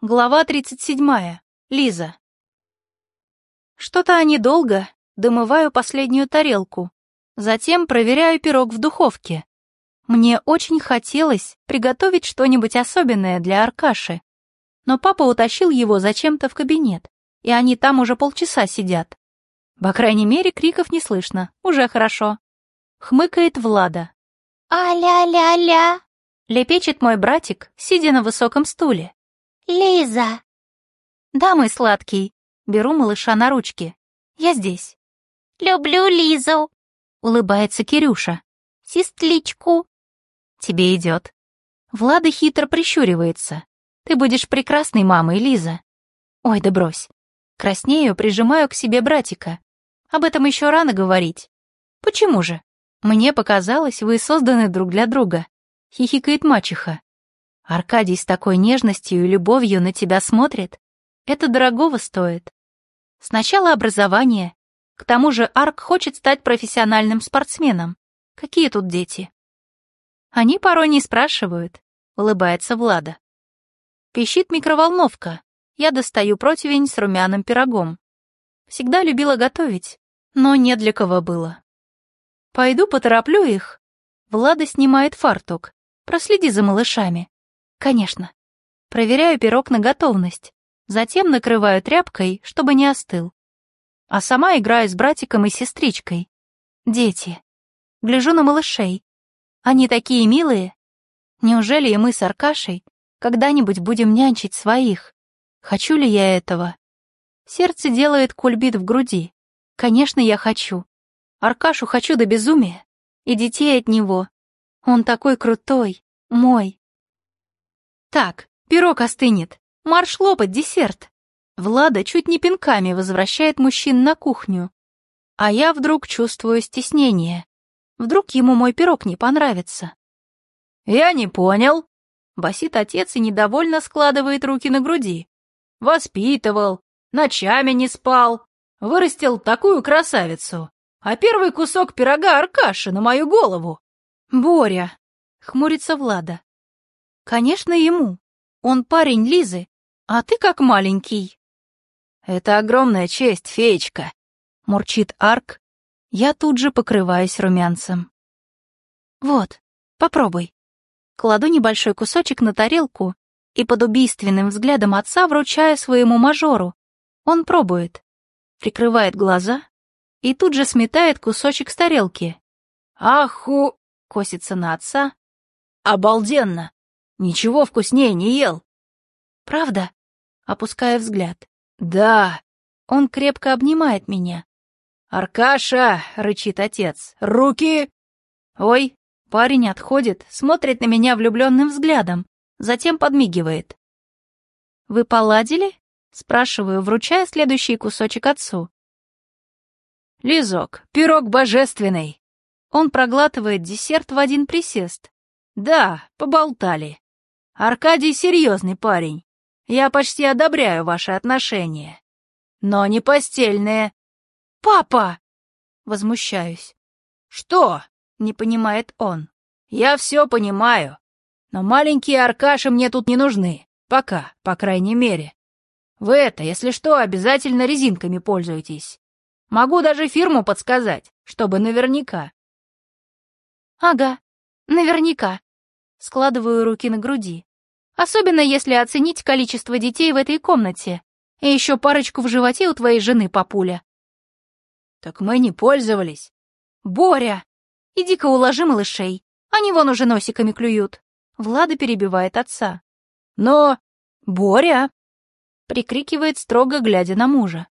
Глава 37. Лиза. Что-то они долго, домываю последнюю тарелку. Затем проверяю пирог в духовке. Мне очень хотелось приготовить что-нибудь особенное для Аркаши. Но папа утащил его зачем-то в кабинет, и они там уже полчаса сидят. По крайней мере, криков не слышно, уже хорошо. Хмыкает Влада. «А-ля-ля-ля!» Лепечет мой братик, сидя на высоком стуле. «Лиза!» «Да, мой сладкий». Беру малыша на ручки. «Я здесь». «Люблю Лизу!» — улыбается Кирюша. «Сестричку!» «Тебе идет». Влада хитро прищуривается. «Ты будешь прекрасной мамой, Лиза». «Ой, да брось». Краснею, прижимаю к себе братика. Об этом еще рано говорить. «Почему же? Мне показалось, вы созданы друг для друга», — хихикает мачеха. Аркадий с такой нежностью и любовью на тебя смотрит. Это дорогого стоит. Сначала образование. К тому же Арк хочет стать профессиональным спортсменом. Какие тут дети? Они порой не спрашивают, улыбается Влада. Пищит микроволновка. Я достаю противень с румяным пирогом. Всегда любила готовить, но не для кого было. Пойду потороплю их. Влада снимает фартук. Проследи за малышами. Конечно. Проверяю пирог на готовность, затем накрываю тряпкой, чтобы не остыл. А сама играю с братиком и сестричкой. Дети. Гляжу на малышей. Они такие милые. Неужели и мы с Аркашей когда-нибудь будем нянчить своих? Хочу ли я этого? Сердце делает кульбит в груди. Конечно, я хочу. Аркашу хочу до безумия. И детей от него. Он такой крутой, мой. Так, пирог остынет. Марш лопать десерт. Влада чуть не пинками возвращает мужчин на кухню. А я вдруг чувствую стеснение. Вдруг ему мой пирог не понравится. «Я не понял», — басит отец и недовольно складывает руки на груди. «Воспитывал, ночами не спал, вырастил такую красавицу, а первый кусок пирога Аркаши на мою голову». «Боря», — хмурится Влада, Конечно, ему. Он парень Лизы, а ты как маленький. Это огромная честь, феечка, мурчит Арк. Я тут же покрываюсь румянцем. Вот, попробуй. Кладу небольшой кусочек на тарелку и под убийственным взглядом отца вручаю своему мажору. Он пробует, прикрывает глаза и тут же сметает кусочек с тарелки. «Аху!» — косится на отца. «Обалденно! Ничего вкуснее не ел. Правда? Опуская взгляд. Да. Он крепко обнимает меня. Аркаша, рычит отец. Руки! Ой, парень отходит, смотрит на меня влюбленным взглядом, затем подмигивает. Вы поладили? Спрашиваю, вручая следующий кусочек отцу. Лизок, пирог божественный. Он проглатывает десерт в один присест. Да, поболтали. Аркадий серьезный парень. Я почти одобряю ваши отношения. Но не постельные. Папа! Возмущаюсь. Что? Не понимает он. Я все понимаю. Но маленькие Аркаши мне тут не нужны. Пока, по крайней мере. Вы это, если что, обязательно резинками пользуйтесь. Могу даже фирму подсказать, чтобы наверняка. Ага, наверняка. Складываю руки на груди. Особенно если оценить количество детей в этой комнате. И еще парочку в животе у твоей жены, папуля. Так мы не пользовались. Боря! Иди-ка уложи малышей. Они вон уже носиками клюют. Влада перебивает отца. Но... Боря! Прикрикивает строго, глядя на мужа.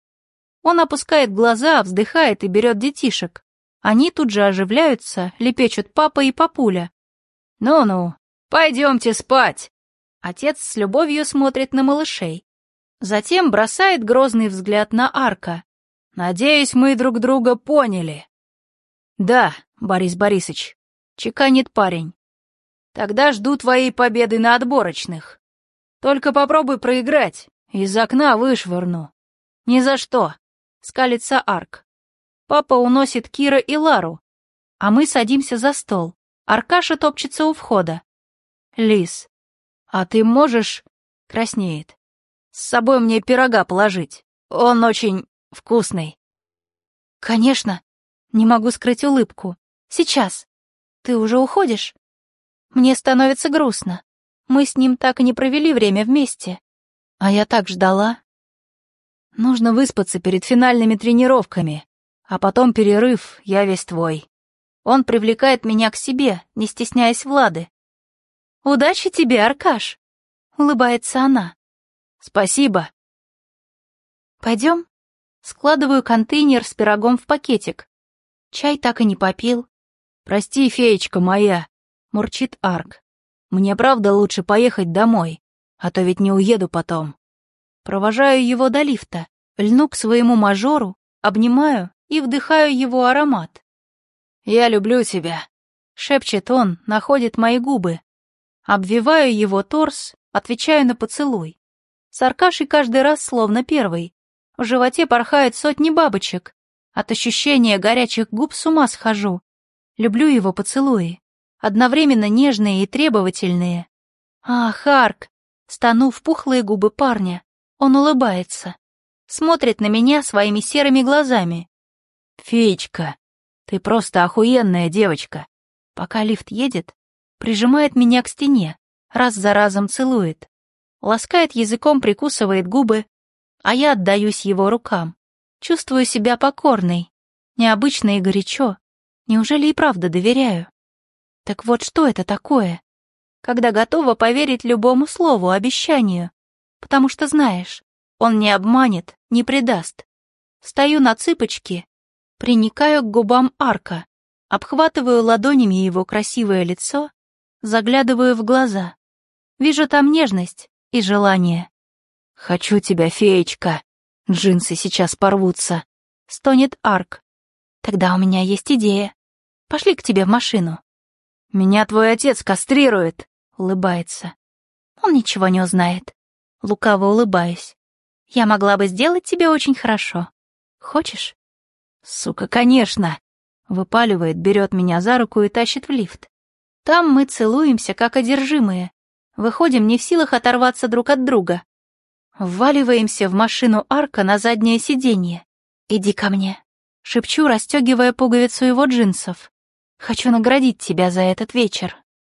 Он опускает глаза, вздыхает и берет детишек. Они тут же оживляются, лепечут папа и папуля. «Ну-ну, пойдемте спать!» Отец с любовью смотрит на малышей. Затем бросает грозный взгляд на Арка. «Надеюсь, мы друг друга поняли». «Да, Борис Борисович», — чеканит парень. «Тогда жду твоей победы на отборочных. Только попробуй проиграть, из окна вышвырну». «Ни за что», — скалится Арк. Папа уносит Кира и Лару, а мы садимся за стол. Аркаша топчется у входа. «Лис, «А ты можешь...» — краснеет. С собой мне пирога положить. Он очень вкусный. Конечно. Не могу скрыть улыбку. Сейчас. Ты уже уходишь? Мне становится грустно. Мы с ним так и не провели время вместе. А я так ждала. Нужно выспаться перед финальными тренировками, а потом перерыв, я весь твой. Он привлекает меня к себе, не стесняясь Влады. «Удачи тебе, Аркаш!» — улыбается она. «Спасибо!» «Пойдем?» Складываю контейнер с пирогом в пакетик. Чай так и не попил. «Прости, феечка моя!» — мурчит Арк. «Мне правда лучше поехать домой, а то ведь не уеду потом». Провожаю его до лифта, льну к своему мажору, обнимаю и вдыхаю его аромат. «Я люблю тебя», — шепчет он, находит мои губы. Обвиваю его торс, отвечаю на поцелуй. С Аркашей каждый раз словно первый. В животе порхают сотни бабочек. От ощущения горячих губ с ума схожу. Люблю его поцелуи. Одновременно нежные и требовательные. Ах, Арк! Стану в пухлые губы парня. Он улыбается. Смотрит на меня своими серыми глазами. «Феечка, ты просто охуенная девочка!» Пока лифт едет, прижимает меня к стене, раз за разом целует. Ласкает языком, прикусывает губы, а я отдаюсь его рукам. Чувствую себя покорной, необычно и горячо. Неужели и правда доверяю? Так вот что это такое? Когда готова поверить любому слову, обещанию, потому что знаешь, он не обманет, не предаст. Стою на цыпочки, приникаю к губам арка, обхватываю ладонями его красивое лицо, заглядываю в глаза. Вижу там нежность и желание. «Хочу тебя, феечка!» Джинсы сейчас порвутся. Стонет арк. Тогда у меня есть идея. Пошли к тебе в машину. Меня твой отец кастрирует, улыбается. Он ничего не узнает лукаво улыбаясь. «Я могла бы сделать тебе очень хорошо. Хочешь?» «Сука, конечно!» Выпаливает, берет меня за руку и тащит в лифт. Там мы целуемся, как одержимые. Выходим не в силах оторваться друг от друга. Вваливаемся в машину Арка на заднее сиденье. «Иди ко мне», — шепчу, расстегивая пуговицу его джинсов. «Хочу наградить тебя за этот вечер».